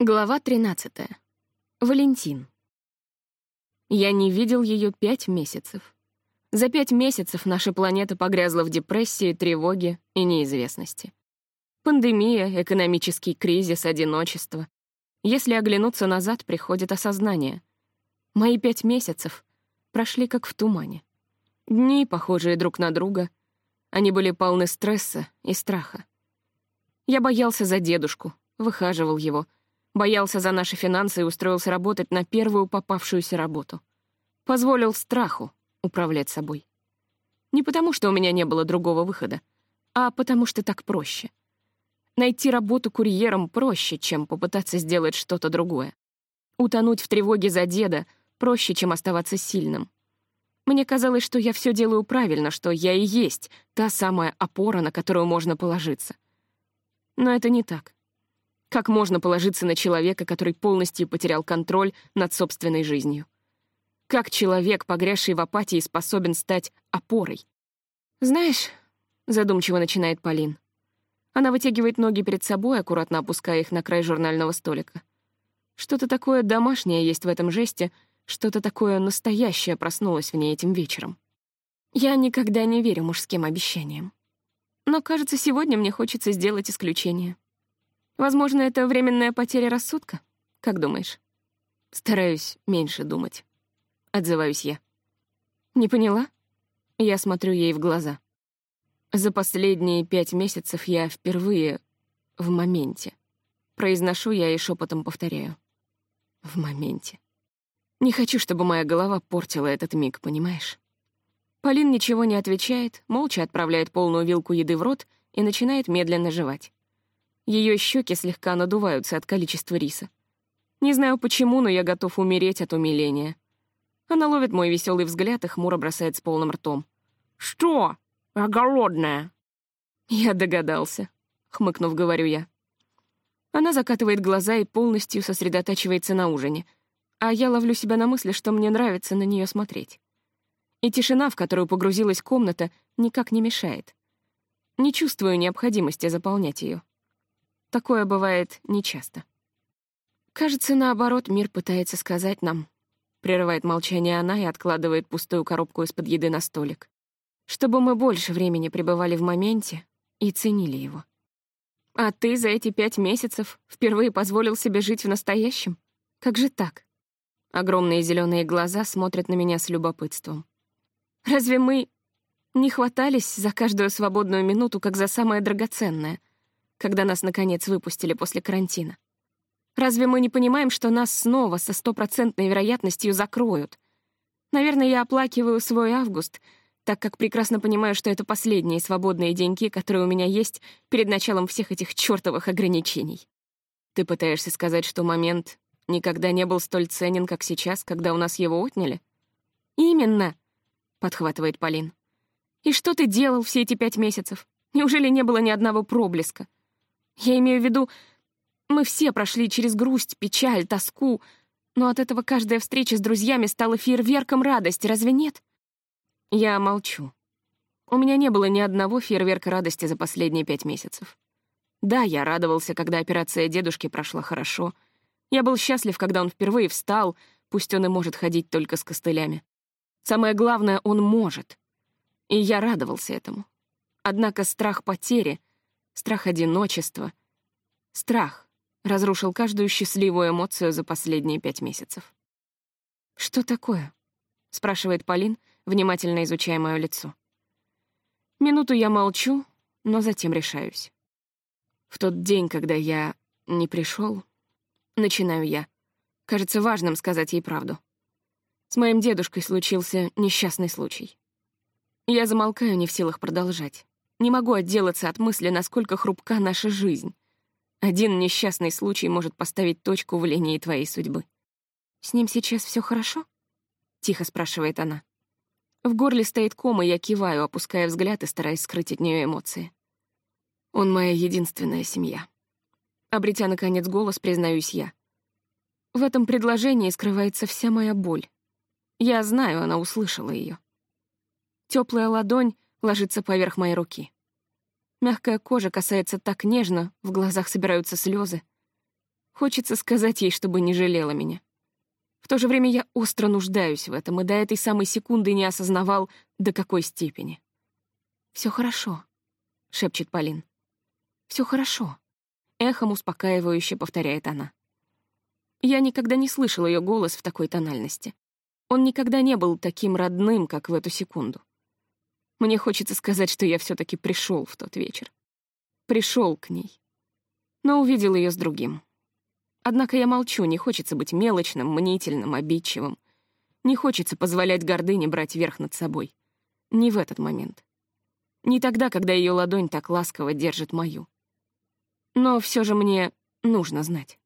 Глава 13. Валентин. Я не видел ее пять месяцев. За пять месяцев наша планета погрязла в депрессии, тревоге и неизвестности. Пандемия, экономический кризис, одиночество. Если оглянуться назад, приходит осознание. Мои пять месяцев прошли как в тумане. Дни, похожие друг на друга. Они были полны стресса и страха. Я боялся за дедушку, выхаживал его — Боялся за наши финансы и устроился работать на первую попавшуюся работу. Позволил страху управлять собой. Не потому, что у меня не было другого выхода, а потому что так проще. Найти работу курьером проще, чем попытаться сделать что-то другое. Утонуть в тревоге за деда проще, чем оставаться сильным. Мне казалось, что я все делаю правильно, что я и есть та самая опора, на которую можно положиться. Но это не так. Как можно положиться на человека, который полностью потерял контроль над собственной жизнью? Как человек, погрязший в апатии, способен стать опорой? «Знаешь», — задумчиво начинает Полин, она вытягивает ноги перед собой, аккуратно опуская их на край журнального столика. Что-то такое домашнее есть в этом жесте, что-то такое настоящее проснулось в ней этим вечером. Я никогда не верю мужским обещаниям. Но, кажется, сегодня мне хочется сделать исключение. Возможно, это временная потеря рассудка? Как думаешь? Стараюсь меньше думать. Отзываюсь я. Не поняла? Я смотрю ей в глаза. За последние пять месяцев я впервые в моменте. Произношу я и шепотом повторяю. В моменте. Не хочу, чтобы моя голова портила этот миг, понимаешь? Полин ничего не отвечает, молча отправляет полную вилку еды в рот и начинает медленно жевать. Ее щеки слегка надуваются от количества риса. Не знаю почему, но я готов умереть от умиления. Она ловит мой веселый взгляд и хмуро бросает с полным ртом. «Что? Я голодная!» «Я догадался», — хмыкнув, говорю я. Она закатывает глаза и полностью сосредотачивается на ужине, а я ловлю себя на мысли, что мне нравится на нее смотреть. И тишина, в которую погрузилась комната, никак не мешает. Не чувствую необходимости заполнять ее. Такое бывает нечасто. Кажется, наоборот, мир пытается сказать нам. Прерывает молчание она и откладывает пустую коробку из-под еды на столик. Чтобы мы больше времени пребывали в моменте и ценили его. А ты за эти пять месяцев впервые позволил себе жить в настоящем? Как же так? Огромные зеленые глаза смотрят на меня с любопытством. Разве мы не хватались за каждую свободную минуту, как за самое драгоценное, когда нас, наконец, выпустили после карантина? Разве мы не понимаем, что нас снова со стопроцентной вероятностью закроют? Наверное, я оплакиваю свой август, так как прекрасно понимаю, что это последние свободные деньки, которые у меня есть перед началом всех этих чёртовых ограничений. Ты пытаешься сказать, что момент никогда не был столь ценен, как сейчас, когда у нас его отняли? Именно, — подхватывает Полин. И что ты делал все эти пять месяцев? Неужели не было ни одного проблеска? Я имею в виду, мы все прошли через грусть, печаль, тоску, но от этого каждая встреча с друзьями стала фейерверком радости, разве нет? Я молчу. У меня не было ни одного фейерверка радости за последние пять месяцев. Да, я радовался, когда операция дедушки прошла хорошо. Я был счастлив, когда он впервые встал, пусть он и может ходить только с костылями. Самое главное, он может. И я радовался этому. Однако страх потери страх одиночества. Страх разрушил каждую счастливую эмоцию за последние пять месяцев. «Что такое?» — спрашивает Полин, внимательно изучая мое лицо. Минуту я молчу, но затем решаюсь. В тот день, когда я не пришел, начинаю я. Кажется важным сказать ей правду. С моим дедушкой случился несчастный случай. Я замолкаю, не в силах продолжать. Не могу отделаться от мысли, насколько хрупка наша жизнь. Один несчастный случай может поставить точку в линии твоей судьбы. «С ним сейчас все хорошо?» — тихо спрашивает она. В горле стоит ком, и я киваю, опуская взгляд и стараясь скрыть от нее эмоции. Он моя единственная семья. Обретя, наконец, голос, признаюсь я. В этом предложении скрывается вся моя боль. Я знаю, она услышала ее. Теплая ладонь ложится поверх моей руки. Мягкая кожа касается так нежно, в глазах собираются слезы. Хочется сказать ей, чтобы не жалела меня. В то же время я остро нуждаюсь в этом и до этой самой секунды не осознавал, до какой степени. Все хорошо», — шепчет Полин. Все хорошо», — эхом успокаивающе повторяет она. Я никогда не слышал ее голос в такой тональности. Он никогда не был таким родным, как в эту секунду. Мне хочется сказать, что я все таки пришел в тот вечер. Пришел к ней. Но увидел ее с другим. Однако я молчу, не хочется быть мелочным, мнительным, обидчивым. Не хочется позволять гордыне брать верх над собой. Не в этот момент. Не тогда, когда ее ладонь так ласково держит мою. Но все же мне нужно знать.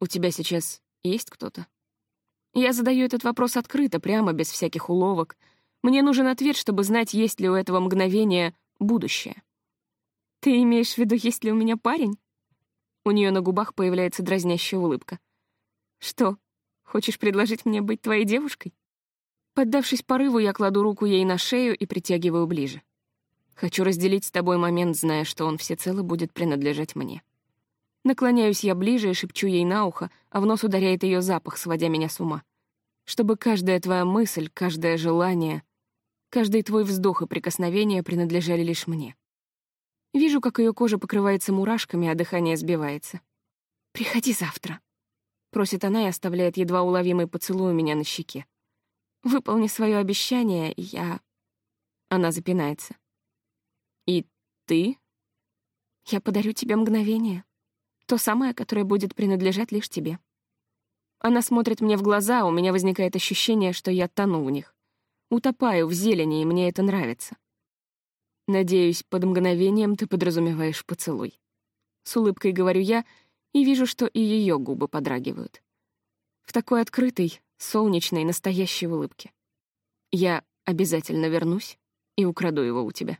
У тебя сейчас есть кто-то? Я задаю этот вопрос открыто, прямо, без всяких уловок. Мне нужен ответ, чтобы знать, есть ли у этого мгновения будущее. Ты имеешь в виду, есть ли у меня парень? У нее на губах появляется дразнящая улыбка. Что, хочешь предложить мне быть твоей девушкой? Поддавшись порыву, я кладу руку ей на шею и притягиваю ближе. Хочу разделить с тобой момент, зная, что он всецело будет принадлежать мне. Наклоняюсь я ближе и шепчу ей на ухо, а в нос ударяет ее запах, сводя меня с ума. Чтобы каждая твоя мысль, каждое желание, каждый твой вздох и прикосновение принадлежали лишь мне. Вижу, как ее кожа покрывается мурашками, а дыхание сбивается. «Приходи завтра», — просит она и оставляет едва уловимый поцелуй у меня на щеке. «Выполни свое обещание, и я...» Она запинается. «И ты?» «Я подарю тебе мгновение. То самое, которое будет принадлежать лишь тебе». Она смотрит мне в глаза, а у меня возникает ощущение, что я тону в них. Утопаю в зелени, и мне это нравится. Надеюсь, под мгновением ты подразумеваешь поцелуй. С улыбкой говорю я и вижу, что и ее губы подрагивают. В такой открытой, солнечной, настоящей улыбке. Я обязательно вернусь и украду его у тебя.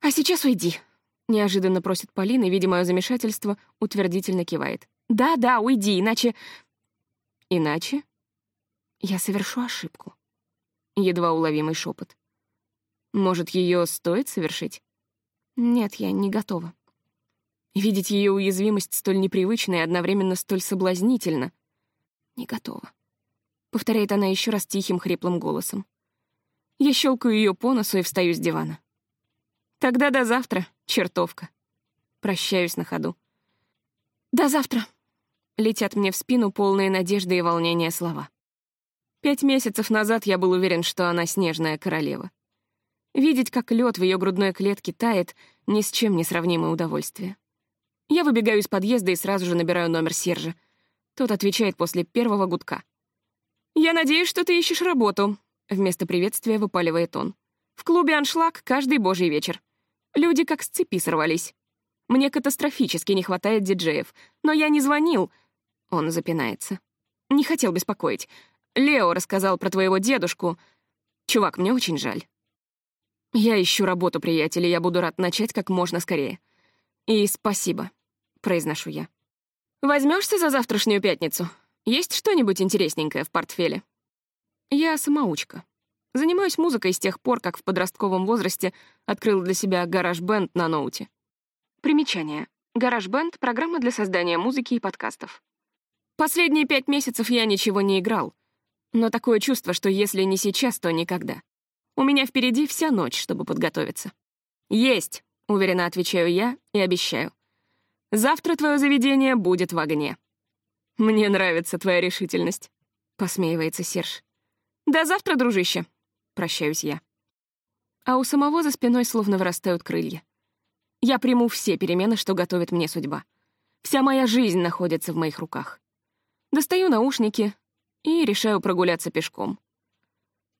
«А сейчас уйди», — неожиданно просит Полина, и, видя мое замешательство, утвердительно кивает. «Да-да, уйди, иначе...» «Иначе?» Я совершу ошибку. Едва уловимый шепот. Может, ее стоит совершить? Нет, я не готова. Видеть ее уязвимость столь непривычна и одновременно столь соблазнительно. Не готова. Повторяет она еще раз тихим, хриплым голосом. Я щелкаю ее по носу и встаю с дивана. Тогда до завтра, чертовка. Прощаюсь на ходу. До завтра. Летят мне в спину полные надежды и волнения слова. Пять месяцев назад я был уверен, что она снежная королева. Видеть, как лед в ее грудной клетке тает, ни с чем не сравнимое удовольствие. Я выбегаю из подъезда и сразу же набираю номер Сержа. Тот отвечает после первого гудка. «Я надеюсь, что ты ищешь работу», — вместо приветствия выпаливает он. «В клубе «Аншлаг» каждый божий вечер. Люди как с цепи сорвались. Мне катастрофически не хватает диджеев, но я не звонил». Он запинается. «Не хотел беспокоить. Лео рассказал про твоего дедушку. Чувак, мне очень жаль. «Я ищу работу, приятель, и я буду рад начать как можно скорее. И спасибо», — произношу я. Возьмешься за завтрашнюю пятницу? Есть что-нибудь интересненькое в портфеле?» Я самоучка. Занимаюсь музыкой с тех пор, как в подростковом возрасте открыл для себя гараж-бенд на ноуте. Примечание. Гараж-бенд — программа для создания музыки и подкастов. Последние пять месяцев я ничего не играл, но такое чувство, что если не сейчас, то никогда. У меня впереди вся ночь, чтобы подготовиться. «Есть», — уверенно отвечаю я и обещаю. «Завтра твое заведение будет в огне». «Мне нравится твоя решительность», — посмеивается Серж. «До завтра, дружище», — прощаюсь я. А у самого за спиной словно вырастают крылья. Я приму все перемены, что готовит мне судьба. Вся моя жизнь находится в моих руках. Достаю наушники и решаю прогуляться пешком.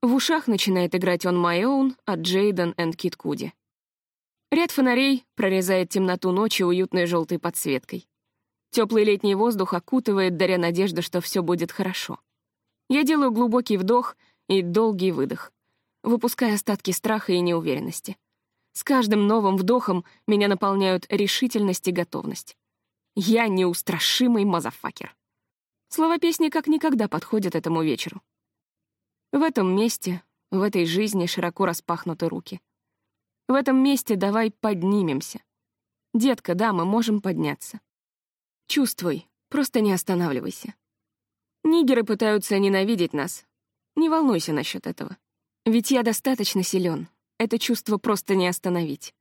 В ушах начинает играть «On My Own» от Джейден и Кит Куди. Ряд фонарей прорезает темноту ночи уютной желтой подсветкой. Теплый летний воздух окутывает, даря надежду, что все будет хорошо. Я делаю глубокий вдох и долгий выдох, выпуская остатки страха и неуверенности. С каждым новым вдохом меня наполняют решительность и готовность. Я неустрашимый мазафакер. Слова песни как никогда подходят этому вечеру. В этом месте, в этой жизни широко распахнуты руки. В этом месте давай поднимемся. Детка, да, мы можем подняться. Чувствуй, Просто не останавливайся. Нигеры пытаются ненавидеть нас. Не волнуйся насчет этого. Ведь я достаточно силен. Это чувство просто не остановить.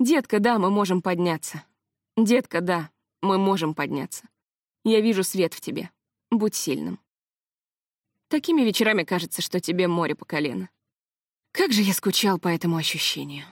Детка, да, мы можем подняться. Детка, да, мы можем подняться. Я вижу свет в тебе. Будь сильным. Такими вечерами кажется, что тебе море по колено. Как же я скучал по этому ощущению.